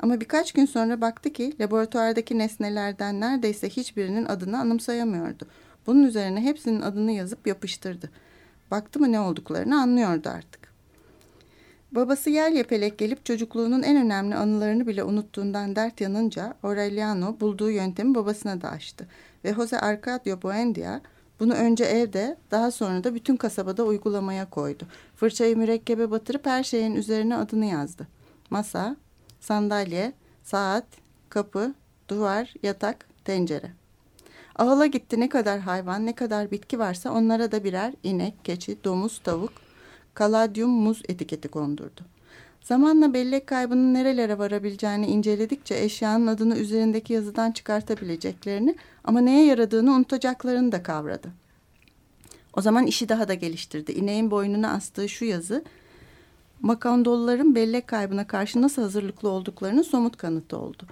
Ama birkaç gün sonra baktı ki laboratuvardaki nesnelerden neredeyse hiçbirinin adını anımsayamıyordu. Bunun üzerine hepsinin adını yazıp yapıştırdı. Baktı mı ne olduklarını anlıyordu artık. Babası yer yepelek gelip çocukluğunun en önemli anılarını bile unuttuğundan dert yanınca Aureliano bulduğu yöntemi babasına da açtı. Ve Jose Arcadio Buendia bunu önce evde daha sonra da bütün kasabada uygulamaya koydu. Fırçayı mürekkebe batırıp her şeyin üzerine adını yazdı. Masa, sandalye, saat, kapı, duvar, yatak, tencere. Ağla gitti ne kadar hayvan, ne kadar bitki varsa onlara da birer inek, keçi, domuz, tavuk, kaladyum, muz etiketi kondurdu. Zamanla bellek kaybının nerelere varabileceğini inceledikçe eşyanın adını üzerindeki yazıdan çıkartabileceklerini ama neye yaradığını unutacaklarını da kavradı. O zaman işi daha da geliştirdi. İneğin boynuna astığı şu yazı Makandolların bellek kaybına karşı nasıl hazırlıklı olduklarının somut kanıtı oldu.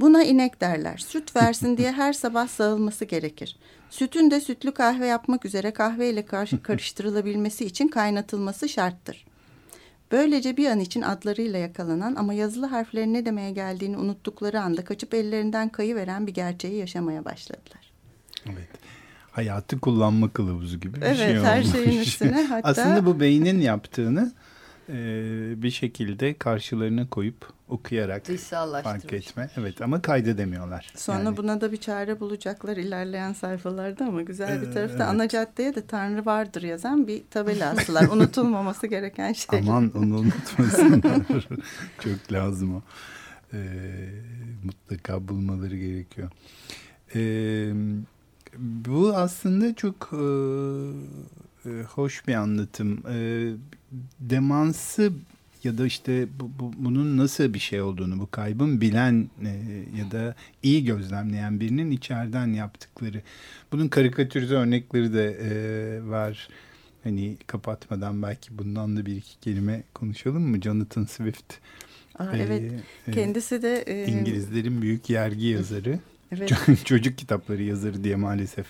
Buna inek derler. Süt versin diye her sabah sağılması gerekir. Sütün de sütlü kahve yapmak üzere kahveyle karşı <laughs> karıştırılabilmesi için kaynatılması şarttır. Böylece bir an için adlarıyla yakalanan ama yazılı harflerin ne demeye geldiğini unuttukları anda kaçıp ellerinden kayıveren bir gerçeği yaşamaya başladılar. Evet. Hayatı kullanma kılavuzu gibi bir Evet, şey her olmuş. şeyin üstüne <laughs> hatta- Aslında bu beynin yaptığını e, bir şekilde karşılarına koyup okuyarak fark etme. Evet ama kaydedemiyorlar. Sonra Yani buna da bir çare bulacaklar ilerleyen sayfalarda ama güzel bir Ee, tarafta evet. ana caddeye de Tanrı vardır yazan bir tabela astılar. <laughs> Unutulmaması gereken şey. Aman onu unutmasınlar. <laughs> Çok lazım o. Ee, mutlaka bulmaları gerekiyor. Ee, bu aslında çok e, e, hoş bir anlatım. Ee, demansı ya da işte bu, bu- bunun nasıl bir şey olduğunu, bu kaybın bilen e, ya da iyi gözlemleyen birinin içeriden yaptıkları. Bunun karikatürize örnekleri de e, var. Hani kapatmadan belki bundan da bir iki kelime konuşalım mı? Jonathan Swift. Aa, e, evet e, kendisi de e, İngilizlerin büyük yergi yazarı. evet, <laughs> Çocuk kitapları yazarı diye maalesef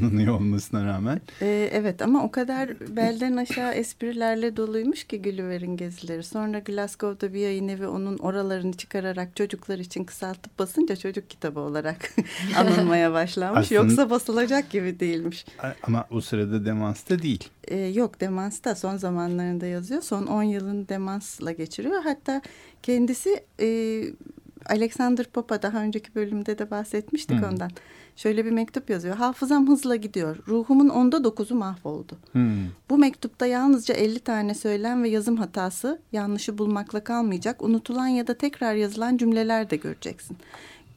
tanınıyor olmasına rağmen. e, evet ama o kadar belden aşağı esprilerle doluymuş ki Gulliver'in gezileri. Sonra Glasgow'da bir yayın evi onun oralarını çıkararak çocuklar için kısaltıp basınca çocuk kitabı olarak <laughs> anılmaya başlanmış. Aslında- Yoksa basılacak gibi değilmiş. Ama o sırada demansta değil. E, yok demansta son zamanlarında yazıyor. Son 10 yılını demansla geçiriyor. Hatta kendisi e, Alexander Popa daha önceki bölümde de bahsetmiştik Hı. ondan. Şöyle bir mektup yazıyor. Hafızam hızla gidiyor. Ruhumun onda dokuzu mahvoldu. Hmm. Bu mektupta yalnızca 50 tane söylem ve yazım hatası, yanlışı bulmakla kalmayacak, unutulan ya da tekrar yazılan cümleler de göreceksin.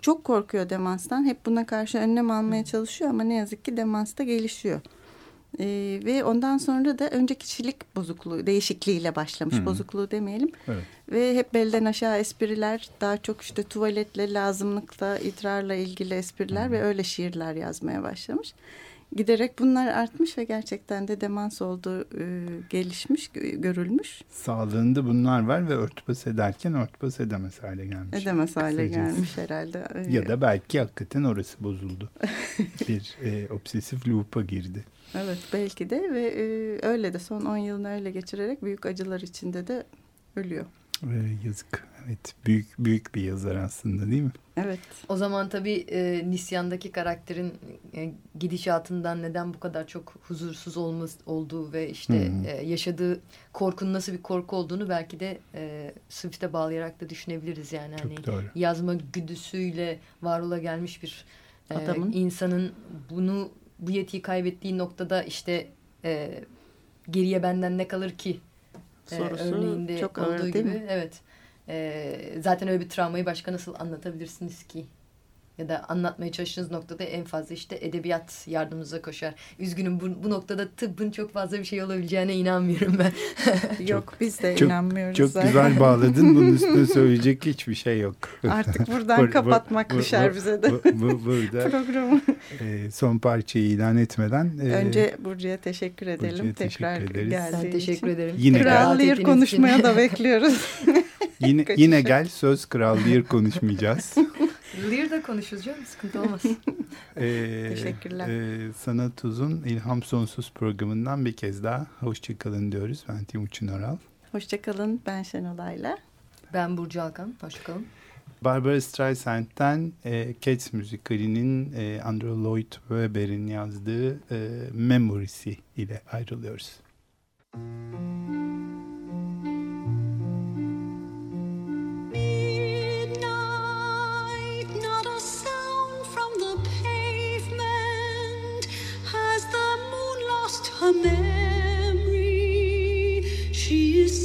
Çok korkuyor demanstan. Hep buna karşı önlem almaya çalışıyor ama ne yazık ki demansta gelişiyor. Ee, ve ondan sonra da önce kişilik bozukluğu, değişikliğiyle başlamış. Hı. Bozukluğu demeyelim. Evet. Ve hep belden aşağı espriler, daha çok işte tuvaletle, lazımlıkla, idrarla ilgili espriler ve öyle şiirler yazmaya başlamış. Giderek bunlar artmış ve gerçekten de demans olduğu e, gelişmiş, gö- görülmüş. Sağlığında bunlar var ve örtbas ederken örtbas edemez hale gelmiş. Edemez hale Kısacası. gelmiş herhalde. Ya da belki hakikaten orası bozuldu. <laughs> bir e, obsesif loop'a girdi. Evet belki de ve e, öyle de son 10 yılını öyle geçirerek büyük acılar içinde de ölüyor. E, yazık. Evet. Büyük büyük bir yazar aslında değil mi? Evet. O zaman tabii e, Nisyan'daki karakterin e, gidişatından neden bu kadar çok huzursuz olmaz, olduğu ve işte Hı. e, yaşadığı korkunun nasıl bir korku olduğunu belki de e, Swift'e bağlayarak da düşünebiliriz yani. Hani Çok doğru. yazma güdüsüyle var ola gelmiş bir e, Adamın. insanın bunu bu yetiyi kaybettiği noktada işte e, geriye benden ne kalır ki e, Sorusu örneğinde çok olduğu ağır değil gibi. mi? Evet. E, zaten öyle bir travmayı başka nasıl anlatabilirsiniz ki? Ya da anlatmaya çalıştığınız noktada en fazla işte edebiyat yardımınıza koşar. Üzgünüm bu, bu noktada tıbbın çok fazla bir şey olabileceğine inanmıyorum ben. <laughs> Yok biz de çok- inanmıyoruz. Çok zaten. güzel bağladın. Bunun <laughs> üstüne söyleyecek hiçbir şey yok. Artık <laughs> buradan Bu- bu- kapatmak bu- düşer bu- bize de Bu, bu- burada programı. e, son parçayı ilan etmeden e, Önce Burcu'ya teşekkür edelim. Burcu'ya Tekrar teşekkür ederiz. geldiği Ben teşekkür için. ederim. Yine. Kral Lear konuşmaya da bekliyoruz. yine yine gel söz Kral Lear konuşmayacağız. Lear'da konuşuruz canım sıkıntı olmaz. <laughs> Ee, Teşekkürler. e, Sanat Uzun İlham Sonsuz programından bir kez daha hoşçakalın diyoruz. Ben Timuçin Oral. Hoşçakalın. Ben Şenolay'la. Ben Burcu Alkan. Hoşçakalın. Barbara Streisand'den e, Cats müzikalinin e, Andrew Lloyd Webber'in yazdığı e, Memories'i ile ayrılıyoruz. Midnight, her memory? She is